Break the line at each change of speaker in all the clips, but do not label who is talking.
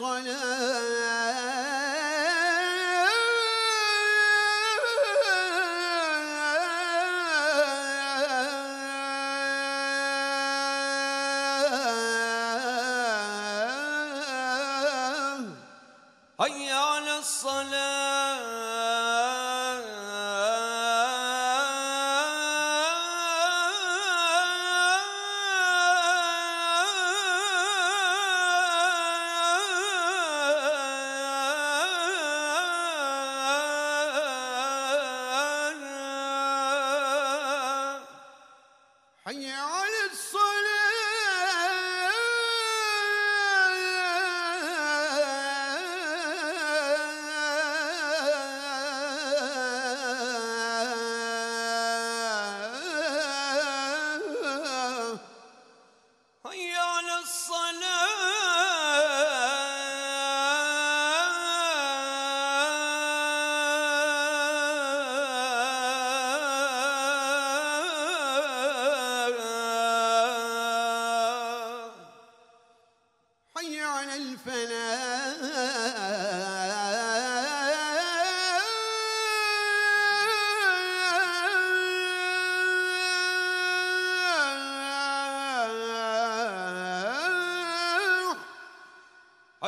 الصلاة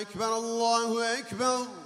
أكبر الله أكبر.